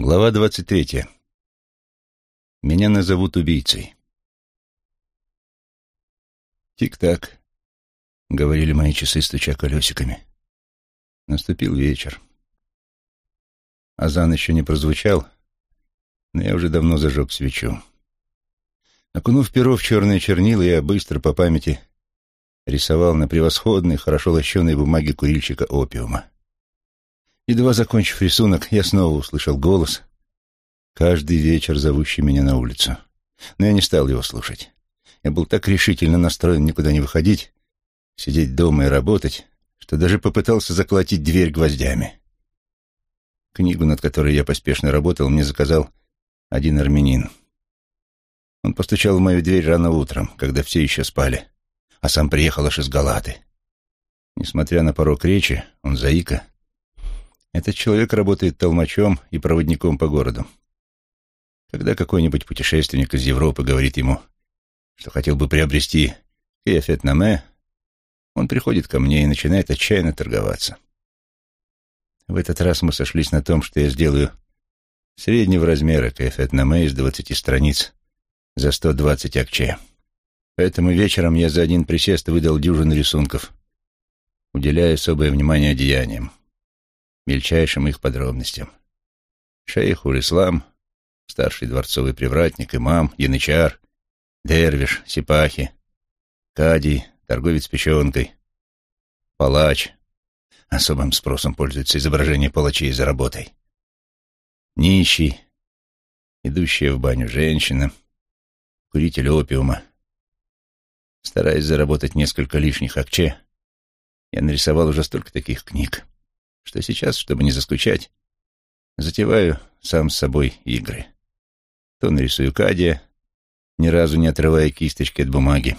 Глава двадцать третья. Меня назовут убийцей. «Тик-так», — говорили мои часы, стуча колесиками. Наступил вечер. Азан еще не прозвучал, но я уже давно зажег свечу. Окунув перо в черные чернила, я быстро по памяти рисовал на превосходной, хорошо лощеной бумаге курильщика опиума. Едва закончив рисунок, я снова услышал голос, каждый вечер зовущий меня на улицу. Но я не стал его слушать. Я был так решительно настроен никуда не выходить, сидеть дома и работать, что даже попытался заколотить дверь гвоздями. Книгу, над которой я поспешно работал, мне заказал один армянин. Он постучал в мою дверь рано утром, когда все еще спали, а сам приехал аж из Галаты. Несмотря на порог речи, он заика — этот человек работает толмачом и проводником по городу. Когда какой-нибудь путешественник из Европы говорит ему, что хотел бы приобрести кефет наме, он приходит ко мне и начинает отчаянно торговаться. В этот раз мы сошлись на том, что я сделаю среднего размера кефет наме из двадцати страниц за сто двадцать акче. Поэтому вечером я за один присест выдал дюжину рисунков, уделяя особое внимание одеяниям мельчайшим их подробностям. Шейх Ур-Ислам, старший дворцовый привратник, имам, янычар, дервиш, сипахи, кадий, торговец печенкой, палач. Особым спросом пользуется изображение палачей за работой. Нищий, идущая в баню женщина, куритель опиума. Стараясь заработать несколько лишних акче, я нарисовал уже столько таких книг что сейчас, чтобы не заскучать, затеваю сам с собой игры. То нарисую Кадия, ни разу не отрывая кисточки от бумаги,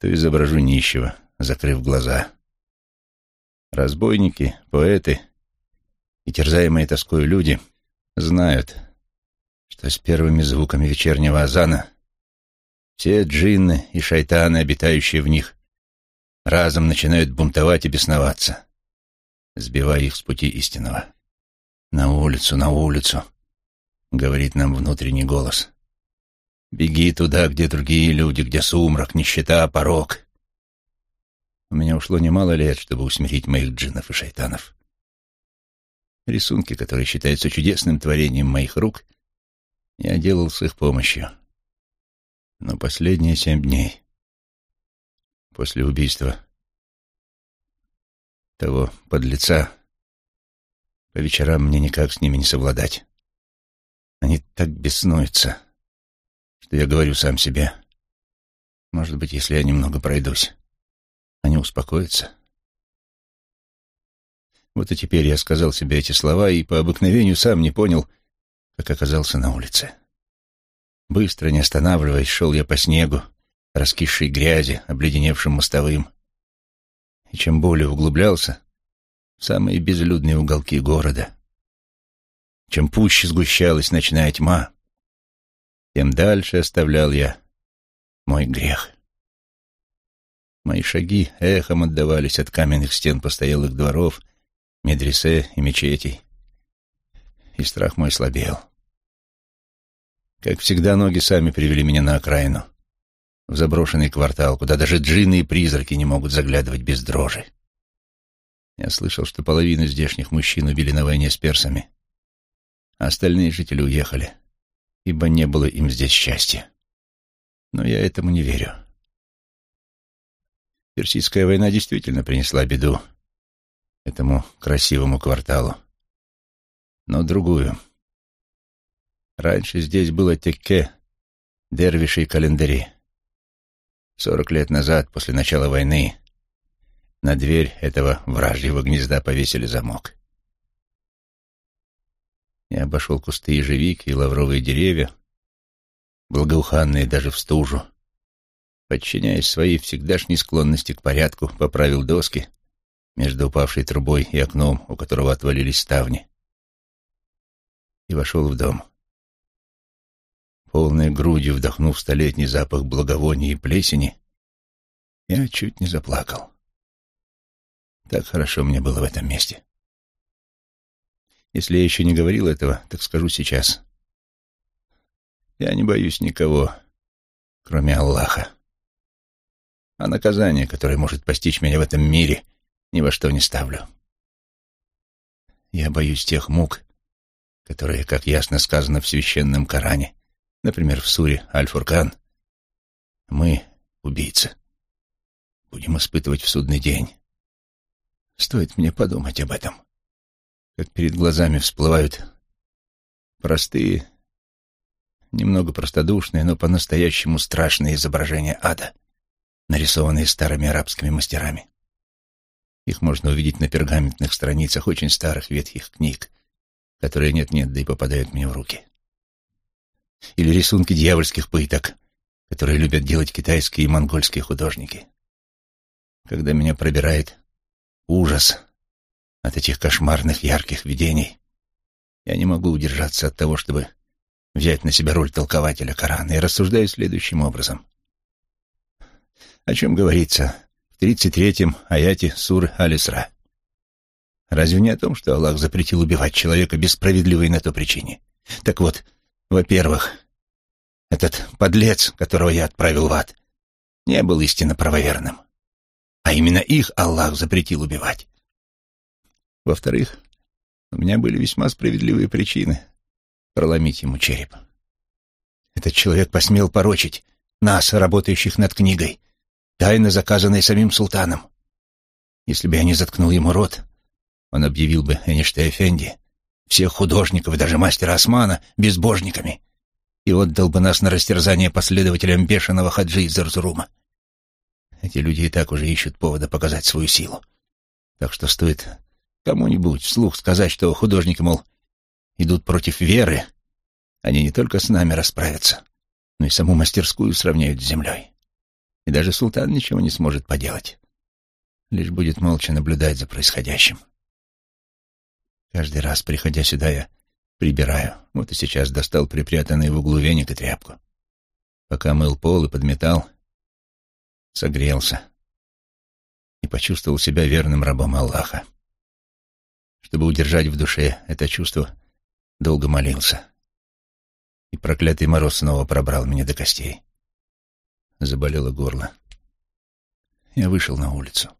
то изображу нищего, закрыв глаза. Разбойники, поэты и терзаемые тоской люди знают, что с первыми звуками вечернего азана все джинны и шайтаны, обитающие в них, разом начинают бунтовать и бесноваться сбивая их с пути истинного. «На улицу, на улицу», — говорит нам внутренний голос. «Беги туда, где другие люди, где сумрак, нищета, порог». У меня ушло немало лет, чтобы усмирить моих джиннов и шайтанов. Рисунки, которые считаются чудесным творением моих рук, я делал с их помощью. Но последние семь дней после убийства того подлеца. По вечерам мне никак с ними не совладать. Они так беснуются, что я говорю сам себе. Может быть, если я немного пройдусь, они успокоятся. Вот и теперь я сказал себе эти слова и по обыкновению сам не понял, как оказался на улице. Быстро, не останавливаясь, шел я по снегу, раскисшей грязи, обледеневшим мостовым и чем более углублялся в самые безлюдные уголки города, чем пуще сгущалась ночная тьма, тем дальше оставлял я мой грех. Мои шаги эхом отдавались от каменных стен постоялых дворов, медресе и мечетей, и страх мой слабел. Как всегда, ноги сами привели меня на окраину — в заброшенный квартал, куда даже джинны и призраки не могут заглядывать без дрожи. Я слышал, что половину здешних мужчин убили на войне с персами, а остальные жители уехали, ибо не было им здесь счастья. Но я этому не верю. Персидская война действительно принесла беду этому красивому кварталу, но другую. Раньше здесь было текке, дервиши и календари. Сорок лет назад, после начала войны, на дверь этого вражьего гнезда повесили замок. Я обошел кусты ежевики и лавровые деревья, благоуханные даже в стужу. Подчиняясь своей всегдашней склонности к порядку, поправил доски между упавшей трубой и окном, у которого отвалились ставни, и вошел в дом полной грудью вдохнув столетний запах благовония и плесени, я чуть не заплакал. Так хорошо мне было в этом месте. Если я еще не говорил этого, так скажу сейчас. Я не боюсь никого, кроме Аллаха. А наказание, которое может постичь меня в этом мире, ни во что не ставлю. Я боюсь тех мук, которые, как ясно сказано в священном Коране, например, в суре Аль-Фуркан, мы, убийцы, будем испытывать в судный день. Стоит мне подумать об этом, как перед глазами всплывают простые, немного простодушные, но по-настоящему страшные изображения ада, нарисованные старыми арабскими мастерами. Их можно увидеть на пергаментных страницах очень старых ветхих книг, которые нет-нет, да и попадают мне в руки. Или рисунки дьявольских пыток, которые любят делать китайские и монгольские художники. Когда меня пробирает ужас от этих кошмарных ярких видений, я не могу удержаться от того, чтобы взять на себя роль толкователя Корана и рассуждаю следующим образом. О чем говорится в 33-м аяте сур Алисра? Разве не о том, что Аллах запретил убивать человека без справедливой на то причине? Так вот, во-первых, этот подлец, которого я отправил в ад, не был истинно правоверным. А именно их Аллах запретил убивать. Во-вторых, у меня были весьма справедливые причины проломить ему череп. Этот человек посмел порочить нас, работающих над книгой, тайно заказанной самим султаном. Если бы я не заткнул ему рот, он объявил бы Эниште Эфенди, всех художников и даже мастера Османа безбожниками и отдал бы нас на растерзание последователям бешеного хаджи из Арзурума. Эти люди и так уже ищут повода показать свою силу. Так что стоит кому-нибудь вслух сказать, что художники, мол, идут против веры, они не только с нами расправятся, но и саму мастерскую сравняют с землей. И даже султан ничего не сможет поделать. Лишь будет молча наблюдать за происходящим. Каждый раз, приходя сюда, я прибираю. Вот и сейчас достал припрятанный в углу веник и тряпку. Пока мыл пол и подметал, согрелся и почувствовал себя верным рабом Аллаха. Чтобы удержать в душе это чувство, долго молился. И проклятый мороз снова пробрал меня до костей. Заболело горло. Я вышел на улицу.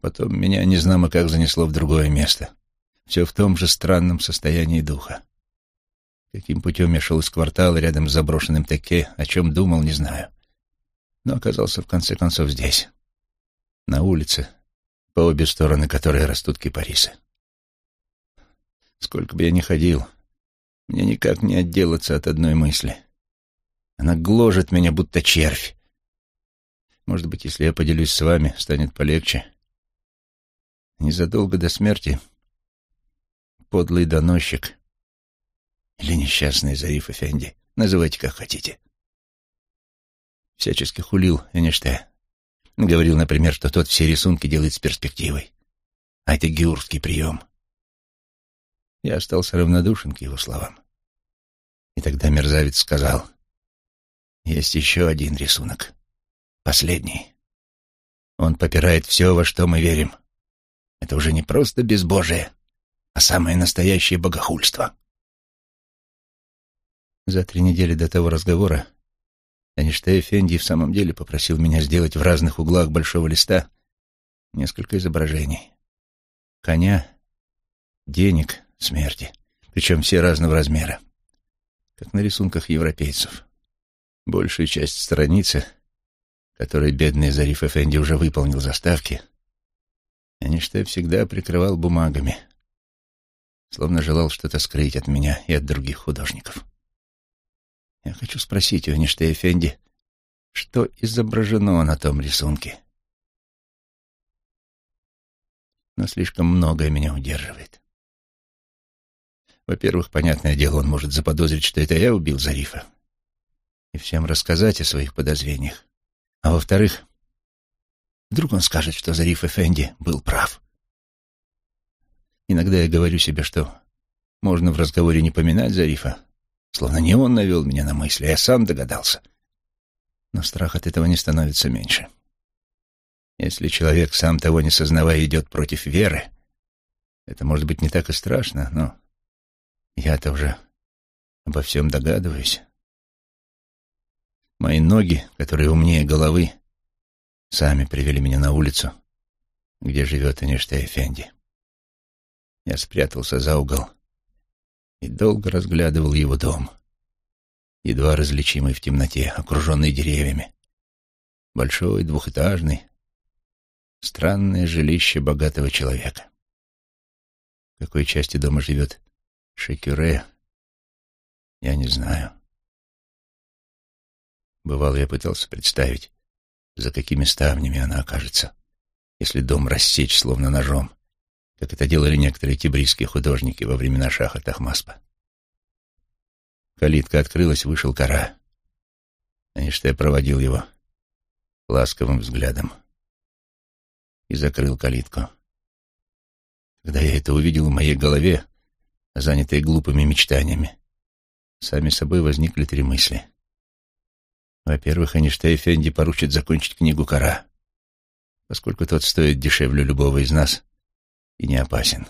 Потом меня незнамо как занесло в другое место. Все в том же странном состоянии духа. Каким путем я шел из квартала рядом с заброшенным Теке, о чем думал, не знаю. Но оказался в конце концов здесь, на улице, по обе стороны которой растут кипарисы. Сколько бы я ни ходил, мне никак не отделаться от одной мысли. Она гложет меня, будто червь. Может быть, если я поделюсь с вами, станет полегче. Незадолго до смерти подлый доносчик или несчастный Зариф Эфенди, называйте как хотите. Всячески хулил Эништей. Говорил, например, что тот все рисунки делает с перспективой. А это геурский прием. Я остался равнодушен к его словам. И тогда мерзавец сказал, есть еще один рисунок, последний. Он попирает все, во что мы верим. Это уже не просто безбожие, а самое настоящее богохульство. За три недели до того разговора Эйнштейн Фенди в самом деле попросил меня сделать в разных углах большого листа несколько изображений. Коня, денег, смерти, причем все разного размера, как на рисунках европейцев. Большую часть страницы, которой бедный Зариф Эфенди уже выполнил заставки, Эйнштейн всегда прикрывал бумагами, словно желал что-то скрыть от меня и от других художников. Я хочу спросить у Эйнштейна Фенди, что изображено на том рисунке. Но слишком многое меня удерживает. Во-первых, понятное дело, он может заподозрить, что это я убил Зарифа, и всем рассказать о своих подозрениях. А во-вторых, вдруг он скажет, что Зариф Эфенди был прав. Иногда я говорю себе, что можно в разговоре не поминать Зарифа, словно не он навел меня на мысли, а я сам догадался. Но страх от этого не становится меньше. Если человек, сам того не сознавая, идет против веры, Это может быть не так и страшно, но я-то уже обо всем догадываюсь. Мои ноги, которые умнее головы, сами привели меня на улицу, где живет Эништей Фенди. Я спрятался за угол и долго разглядывал его дом, едва различимый в темноте, окруженный деревьями. Большой, двухэтажный, странное жилище богатого человека. В какой части дома живет Шекюре, я не знаю. Бывало, я пытался представить, за какими ставнями она окажется, если дом рассечь словно ножом, как это делали некоторые тибрийские художники во времена шаха Тахмаспа. Калитка открылась, вышел кора. Я проводил его ласковым взглядом и закрыл калитку. Когда я это увидел в моей голове, занятой глупыми мечтаниями, сами собой возникли три мысли. Во-первых, Эништей Фенди поручит закончить книгу «Кора», поскольку тот стоит дешевле любого из нас и не опасен.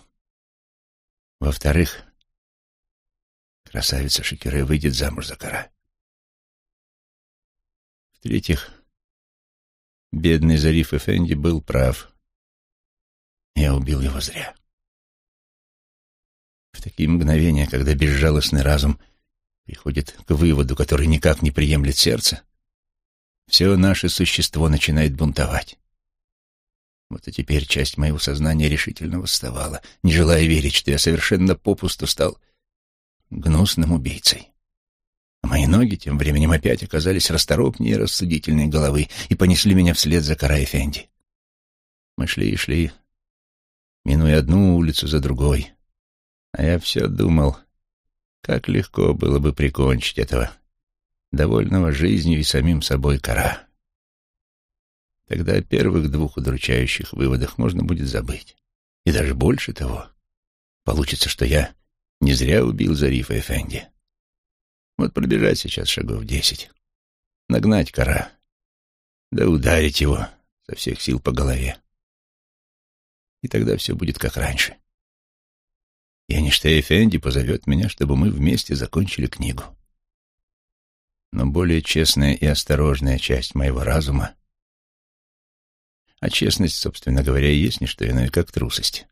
Во-вторых, красавица Шекере выйдет замуж за Кора. В-третьих, бедный Зариф Эфенди был прав. Я убил его зря. В такие мгновения, когда безжалостный разум приходит к выводу, который никак не приемлет сердце, все наше существо начинает бунтовать. Вот и теперь часть моего сознания решительно восставала, не желая верить, что я совершенно попусту стал гнусным убийцей. А мои ноги тем временем опять оказались расторопнее рассудительной головы и понесли меня вслед за Карай Фенди. Мы шли и шли, минуя одну улицу за другой. А я все думал, как легко было бы прикончить этого довольного жизнью и самим собой кора. Тогда о первых двух удручающих выводах можно будет забыть. И даже больше того, получится, что я не зря убил Зарифа Эфенди. Вот пробежать сейчас шагов десять, нагнать кора, да ударить его со всех сил по голове. И тогда все будет как раньше. И Эништей Эфенди позовет меня, чтобы мы вместе закончили книгу но более честная и осторожная часть моего разума. А честность, собственно говоря, и есть не что иное, как трусость.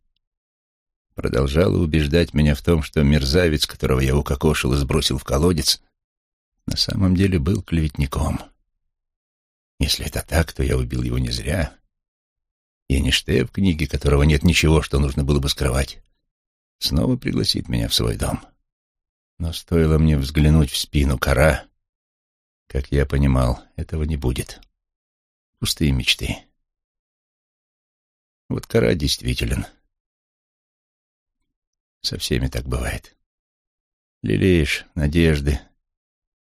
Продолжала убеждать меня в том, что мерзавец, которого я укокошил и сбросил в колодец, на самом деле был клеветником. Если это так, то я убил его не зря. И Эйнштейн в книге, которого нет ничего, что нужно было бы скрывать, снова пригласит меня в свой дом. Но стоило мне взглянуть в спину кора, как я понимал, этого не будет. Пустые мечты. Вот кора действителен. Со всеми так бывает. Лелеешь надежды,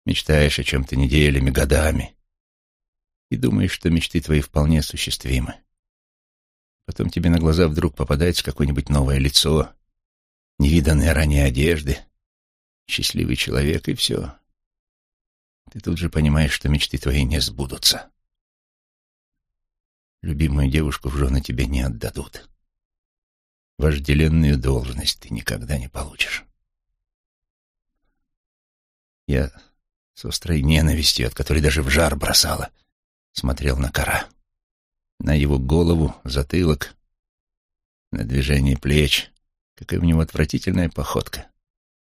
мечтаешь о чем-то неделями, годами, и думаешь, что мечты твои вполне осуществимы. Потом тебе на глаза вдруг попадается какое-нибудь новое лицо, невиданные ранее одежды, счастливый человек, и все ты тут же понимаешь, что мечты твои не сбудутся. Любимую девушку в жены тебе не отдадут. Вожделенную должность ты никогда не получишь. Я с острой ненавистью, от которой даже в жар бросала, смотрел на кора. На его голову, затылок, на движение плеч. Какая у него отвратительная походка.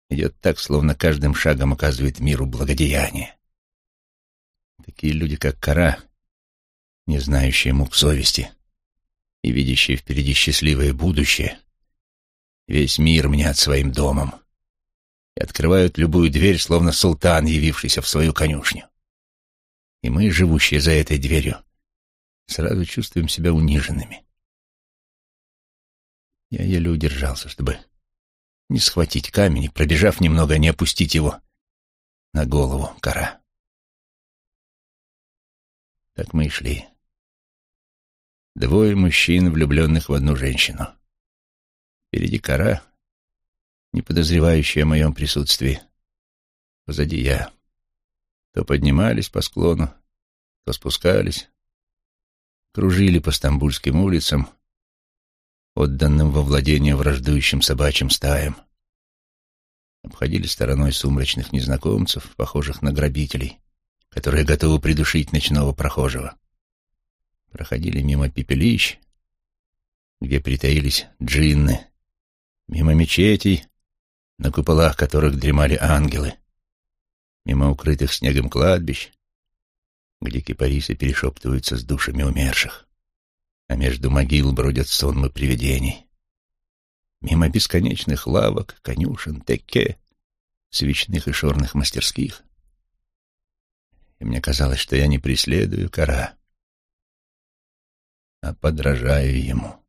Идет так, словно каждым шагом оказывает миру благодеяние. Такие люди, как Кара, не знающие мук совести и видящие впереди счастливое будущее, весь мир мнят своим домом и открывают любую дверь, словно султан, явившийся в свою конюшню. И мы, живущие за этой дверью, сразу чувствуем себя униженными. Я еле удержался, чтобы не схватить камень и, пробежав немного, не опустить его на голову кора. Так мы и шли. Двое мужчин, влюбленных в одну женщину. Впереди кора, не подозревающая о моем присутствии. Позади я. То поднимались по склону, то спускались, кружили по стамбульским улицам, отданным во владение враждующим собачьим стаям. Обходили стороной сумрачных незнакомцев, похожих на грабителей, которые готовы придушить ночного прохожего. Проходили мимо пепелищ, где притаились джинны, мимо мечетей, на куполах которых дремали ангелы, мимо укрытых снегом кладбищ, где кипарисы перешептываются с душами умерших, а между могил бродят сонмы привидений. Мимо бесконечных лавок, конюшен, теке, свечных и шорных мастерских. И мне казалось, что я не преследую кора, а подражаю ему.